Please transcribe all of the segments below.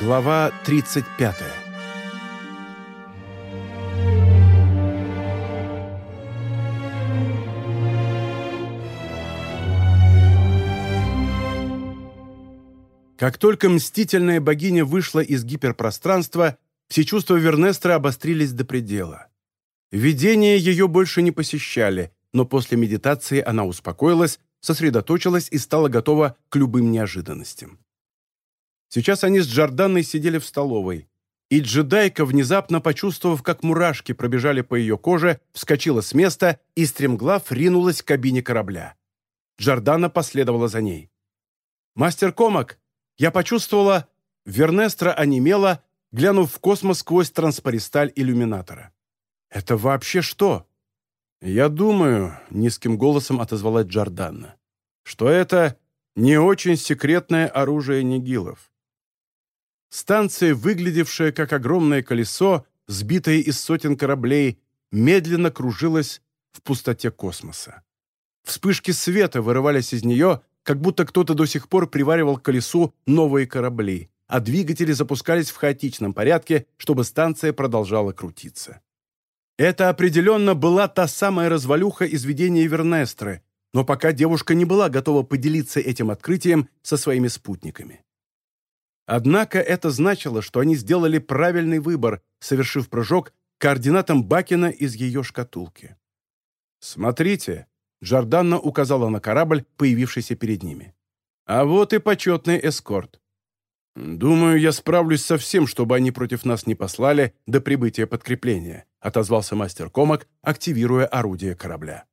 Глава 35 Как только мстительная богиня вышла из гиперпространства, все чувства Вернестра обострились до предела. Видения ее больше не посещали, но после медитации она успокоилась, сосредоточилась и стала готова к любым неожиданностям. Сейчас они с Джорданной сидели в столовой, и джедайка, внезапно почувствовав, как мурашки пробежали по ее коже, вскочила с места и, стремглав, ринулась к кабине корабля. Джордана последовала за ней. «Мастер Комак, я почувствовала...» Вернестра онемела, глянув в космос сквозь транспаристаль иллюминатора. «Это вообще что?» «Я думаю», — низким голосом отозвалась Джорданна, «что это не очень секретное оружие нигилов. Станция, выглядевшая как огромное колесо, сбитое из сотен кораблей, медленно кружилась в пустоте космоса. Вспышки света вырывались из нее, как будто кто-то до сих пор приваривал к колесу новые корабли, а двигатели запускались в хаотичном порядке, чтобы станция продолжала крутиться. Это определенно была та самая развалюха из видения Вернестры, но пока девушка не была готова поделиться этим открытием со своими спутниками. Однако это значило, что они сделали правильный выбор, совершив прыжок координатам Бакина из ее шкатулки. «Смотрите», — Джорданна указала на корабль, появившийся перед ними. «А вот и почетный эскорт. Думаю, я справлюсь со всем, чтобы они против нас не послали до прибытия подкрепления», — отозвался мастер Комок, активируя орудие корабля.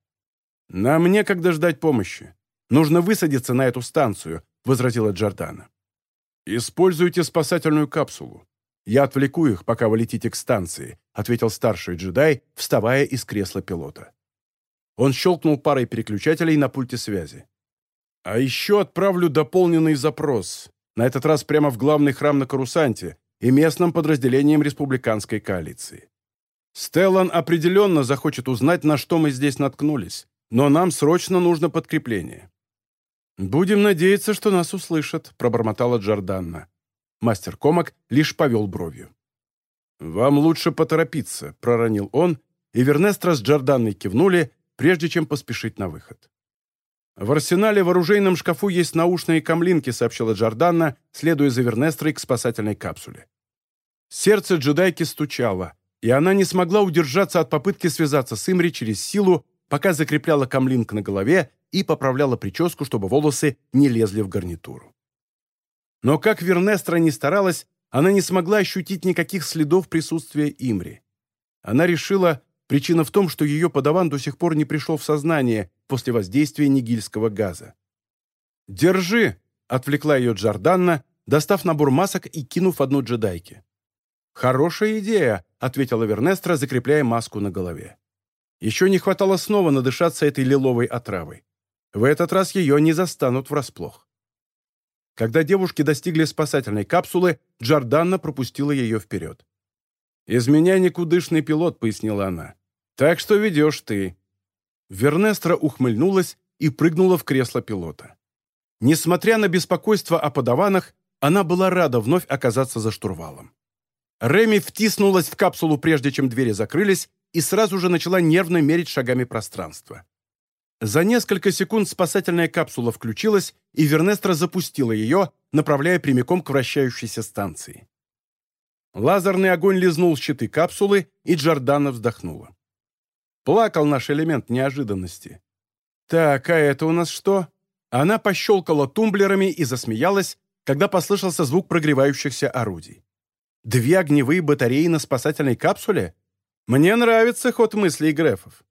«Нам некогда ждать помощи. Нужно высадиться на эту станцию», — возразила Джордана. «Используйте спасательную капсулу. Я отвлеку их, пока вы летите к станции», ответил старший джедай, вставая из кресла пилота. Он щелкнул парой переключателей на пульте связи. «А еще отправлю дополненный запрос, на этот раз прямо в главный храм на Карусанте и местным подразделением республиканской коалиции. Стеллан определенно захочет узнать, на что мы здесь наткнулись, но нам срочно нужно подкрепление. «Будем надеяться, что нас услышат», — пробормотала Джорданна. Мастер Комок лишь повел бровью. «Вам лучше поторопиться», — проронил он, и Вернестра с Джорданной кивнули, прежде чем поспешить на выход. «В арсенале в оружейном шкафу есть наушные камлинки», — сообщила Джорданна, следуя за Вернестрой к спасательной капсуле. Сердце джедайки стучало, и она не смогла удержаться от попытки связаться с Имри через силу, пока закрепляла камлинк на голове и поправляла прическу, чтобы волосы не лезли в гарнитуру. Но как Вернестра не старалась, она не смогла ощутить никаких следов присутствия Имри. Она решила, причина в том, что ее подаван до сих пор не пришел в сознание после воздействия нигильского газа. «Держи!» — отвлекла ее Джорданна, достав набор масок и кинув одну джедайке. «Хорошая идея», — ответила Вернестра, закрепляя маску на голове. Еще не хватало снова надышаться этой лиловой отравой. В этот раз ее не застанут врасплох. Когда девушки достигли спасательной капсулы, Джорданна пропустила ее вперед. «Из меня никудышный пилот», — пояснила она. «Так что ведешь ты». Вернестра ухмыльнулась и прыгнула в кресло пилота. Несмотря на беспокойство о подаванах, она была рада вновь оказаться за штурвалом. Реми втиснулась в капсулу, прежде чем двери закрылись, и сразу же начала нервно мерить шагами пространство. За несколько секунд спасательная капсула включилась, и Вернестра запустила ее, направляя прямиком к вращающейся станции. Лазерный огонь лизнул щиты капсулы, и Джордана вздохнула. Плакал наш элемент неожиданности. «Так, а это у нас что?» Она пощелкала тумблерами и засмеялась, когда послышался звук прогревающихся орудий. «Две огневые батареи на спасательной капсуле? Мне нравится ход мыслей Грефов».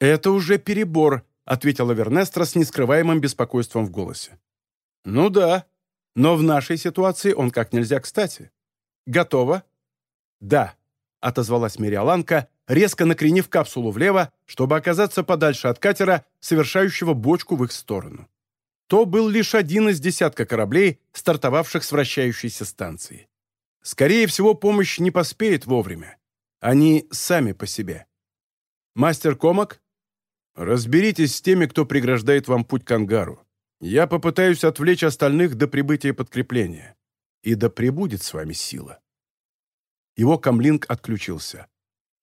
«Это уже перебор», ответила Вернестра с нескрываемым беспокойством в голосе. «Ну да, но в нашей ситуации он как нельзя кстати. Готово?» «Да», — отозвалась Мириаланка, резко накренив капсулу влево, чтобы оказаться подальше от катера, совершающего бочку в их сторону. То был лишь один из десятка кораблей, стартовавших с вращающейся станции. Скорее всего, помощь не поспеет вовремя. Они сами по себе. Мастер Комок Разберитесь с теми, кто преграждает вам путь к ангару. Я попытаюсь отвлечь остальных до прибытия подкрепления. И да пребудет с вами сила». Его камлинг отключился.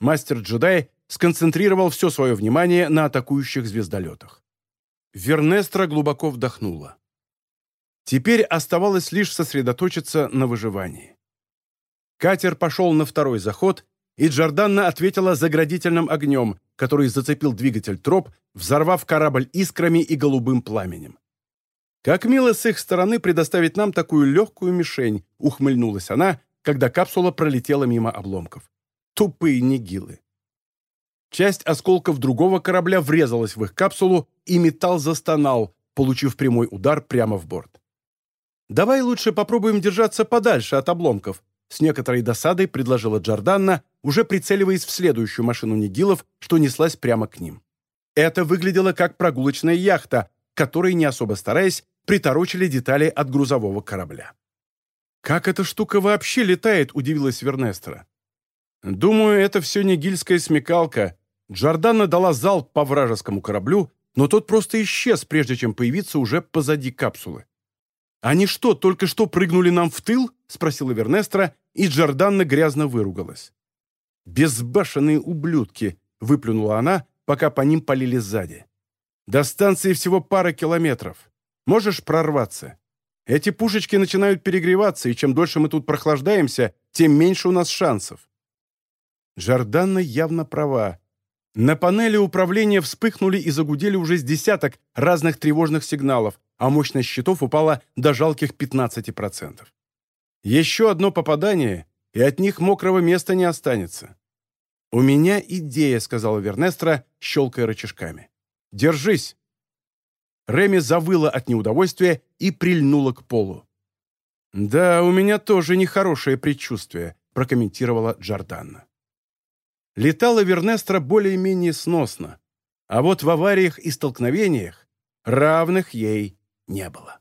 Мастер-джедай сконцентрировал все свое внимание на атакующих звездолетах. Вернестра глубоко вдохнула. Теперь оставалось лишь сосредоточиться на выживании. Катер пошел на второй заход, и Джорданна ответила заградительным огнем, который зацепил двигатель троп, взорвав корабль искрами и голубым пламенем. «Как мило с их стороны предоставить нам такую легкую мишень», ухмыльнулась она, когда капсула пролетела мимо обломков. «Тупые нигилы». Часть осколков другого корабля врезалась в их капсулу, и металл застонал, получив прямой удар прямо в борт. «Давай лучше попробуем держаться подальше от обломков», с некоторой досадой предложила Джорданна, уже прицеливаясь в следующую машину Нигилов, что неслась прямо к ним. Это выглядело как прогулочная яхта, которой, не особо стараясь, приторочили детали от грузового корабля. «Как эта штука вообще летает?» – удивилась Вернестра. «Думаю, это все нигильская смекалка». Джорданна дала залп по вражескому кораблю, но тот просто исчез, прежде чем появиться уже позади капсулы. «Они что, только что прыгнули нам в тыл?» — спросила Вернестра, и Джорданна грязно выругалась. «Безбашенные ублюдки!» — выплюнула она, пока по ним полили сзади. «До станции всего пара километров. Можешь прорваться? Эти пушечки начинают перегреваться, и чем дольше мы тут прохлаждаемся, тем меньше у нас шансов». Джорданна явно права. На панели управления вспыхнули и загудели уже с десяток разных тревожных сигналов, а мощность щитов упала до жалких 15%. Еще одно попадание, и от них мокрого места не останется. «У меня идея», — сказала Вернестра, щелкая рычажками. «Держись!» Реми завыла от неудовольствия и прильнула к полу. «Да, у меня тоже нехорошее предчувствие», — прокомментировала Джорданна. Летала Вернестра более-менее сносно, а вот в авариях и столкновениях равных ей не было.